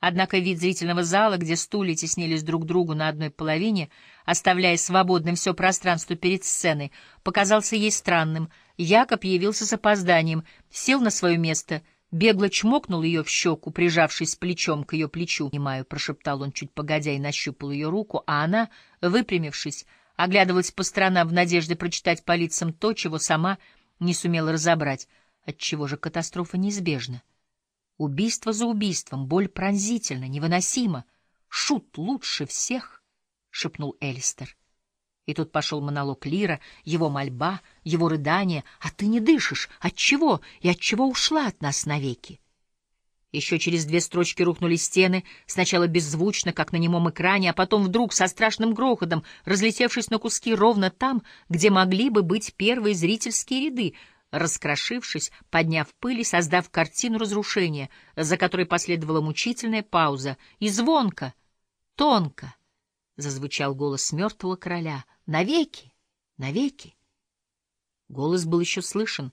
Однако вид зрительного зала, где стулья теснились друг к другу на одной половине, оставляя свободным все пространство перед сценой, показался ей странным. Якоб явился с опозданием, сел на свое место, бегло чмокнул ее в щеку, прижавшись плечом к ее плечу. «Понимаю», — прошептал он чуть погодя и нащупал ее руку, а она, выпрямившись, оглядывалась по сторонам в надежде прочитать по лицам то, чего сама не сумела разобрать. Отчего же катастрофа неизбежна? Убийство за убийством, боль пронзительна, невыносима. Шут лучше всех, — шепнул Элистер. И тут пошел монолог Лира, его мольба, его рыдание. «А ты не дышишь! Отчего? И отчего ушла от нас навеки?» Еще через две строчки рухнули стены, сначала беззвучно, как на немом экране, а потом вдруг со страшным грохотом, разлетевшись на куски ровно там, где могли бы быть первые зрительские ряды, раскрошившись, подняв пыль и создав картину разрушения, за которой последовала мучительная пауза, и звонко, тонко зазвучал голос мертвого короля. «Навеки! Навеки!» Голос был еще слышен,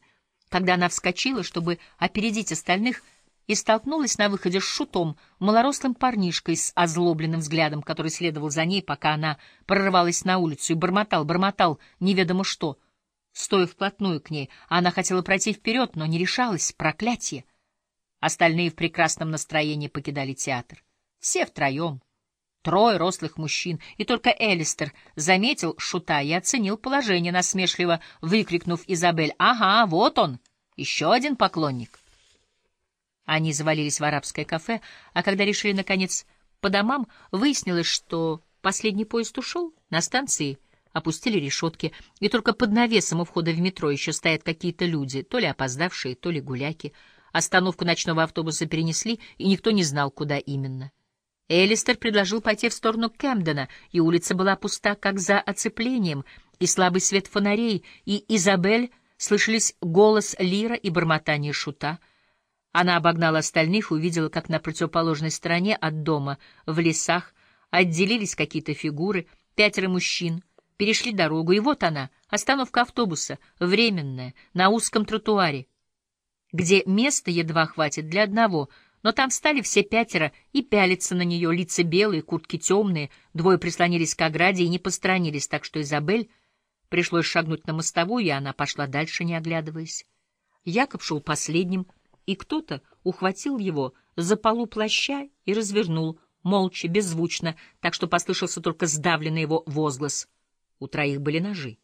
когда она вскочила, чтобы опередить остальных, и столкнулась на выходе с шутом, малорослым парнишкой с озлобленным взглядом, который следовал за ней, пока она прорывалась на улицу и бормотал, бормотал неведомо что — стоя вплотную к ней. Она хотела пройти вперед, но не решалась. Проклятие! Остальные в прекрасном настроении покидали театр. Все втроем. Трое рослых мужчин, и только Элистер заметил шута и оценил положение, насмешливо выкрикнув Изабель «Ага, вот он! Еще один поклонник!» Они завалились в арабское кафе, а когда решили, наконец, по домам, выяснилось, что последний поезд ушел на станции опустили решетки, и только под навесом у входа в метро еще стоят какие-то люди, то ли опоздавшие, то ли гуляки. Остановку ночного автобуса перенесли, и никто не знал, куда именно. Элистер предложил пойти в сторону Кэмдена, и улица была пуста, как за оцеплением, и слабый свет фонарей, и Изабель слышались голос Лира и бормотание шута. Она обогнала остальных увидела, как на противоположной стороне от дома, в лесах, отделились какие-то фигуры, пятеро мужчин, перешли дорогу, и вот она, остановка автобуса, временная, на узком тротуаре, где места едва хватит для одного, но там встали все пятеро и пялятся на нее, лица белые, куртки темные, двое прислонились к ограде и не посторонились, так что Изабель пришлось шагнуть на мостовую, и она пошла дальше, не оглядываясь. Якоб шел последним, и кто-то ухватил его за полу плаща и развернул, молча, беззвучно, так что послышался только сдавленный его возглас — у троих были ножи.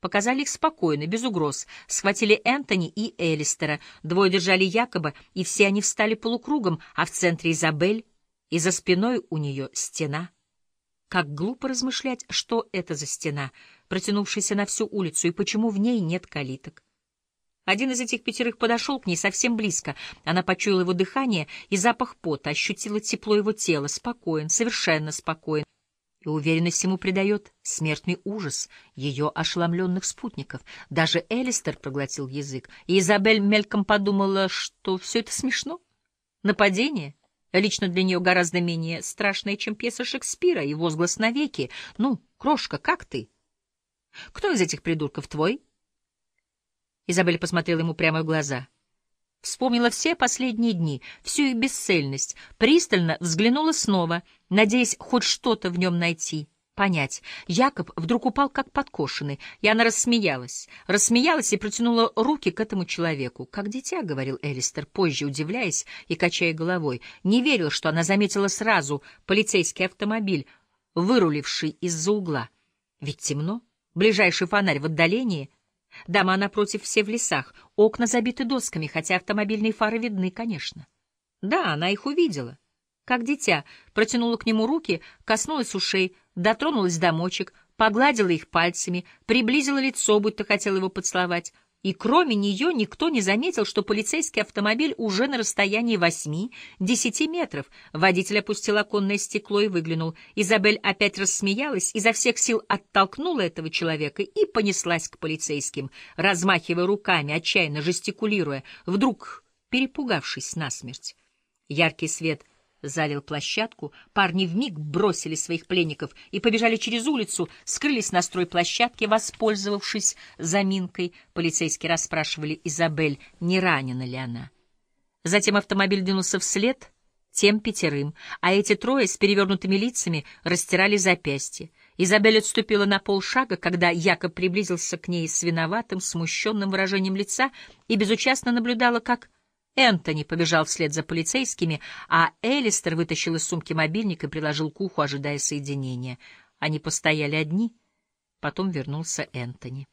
Показали их спокойно, без угроз. Схватили Энтони и Элистера. Двое держали Якоба, и все они встали полукругом, а в центре Изабель, и за спиной у нее стена. Как глупо размышлять, что это за стена, протянувшаяся на всю улицу, и почему в ней нет калиток. Один из этих пятерых подошел к ней совсем близко. Она почуяла его дыхание и запах пота, ощутила тепло его тела, спокоен, совершенно спокоен и уверенность ему придает смертный ужас ее ошеломленных спутников. Даже Элистер проглотил язык, и Изабель мельком подумала, что все это смешно. Нападение лично для нее гораздо менее страшное, чем пьеса Шекспира и возглас навеки. «Ну, крошка, как ты?» «Кто из этих придурков твой?» Изабель посмотрела ему прямо в глаза — Вспомнила все последние дни, всю их бесцельность, пристально взглянула снова, надеясь хоть что-то в нем найти, понять. Якоб вдруг упал как подкошенный, и она рассмеялась. Рассмеялась и протянула руки к этому человеку. «Как дитя», — говорил Элистер, позже удивляясь и качая головой. Не верил, что она заметила сразу полицейский автомобиль, выруливший из-за угла. Ведь темно, ближайший фонарь в отдалении — Дома напротив все в лесах, окна забиты досками, хотя автомобильные фары видны, конечно. Да, она их увидела. Как дитя, протянула к нему руки, коснулась ушей, дотронулась до мочек, погладила их пальцами, приблизила лицо, будто хотела его поцеловать — и кроме нее никто не заметил, что полицейский автомобиль уже на расстоянии восьми-десяти метров. Водитель опустил оконное стекло и выглянул. Изабель опять рассмеялась, изо всех сил оттолкнула этого человека и понеслась к полицейским, размахивая руками, отчаянно жестикулируя, вдруг перепугавшись насмерть. Яркий свет — залил площадку, парни вмиг бросили своих пленников и побежали через улицу, скрылись на стройплощадке, воспользовавшись заминкой. Полицейские расспрашивали Изабель, не ранена ли она. Затем автомобиль двинулся вслед, тем пятерым, а эти трое с перевернутыми лицами растирали запястья. Изабель отступила на полшага, когда Якоб приблизился к ней с виноватым, смущенным выражением лица и безучастно наблюдала, как Энтони побежал вслед за полицейскими, а Элистер вытащил из сумки мобильник и приложил к уху, ожидая соединения. Они постояли одни, потом вернулся Энтони.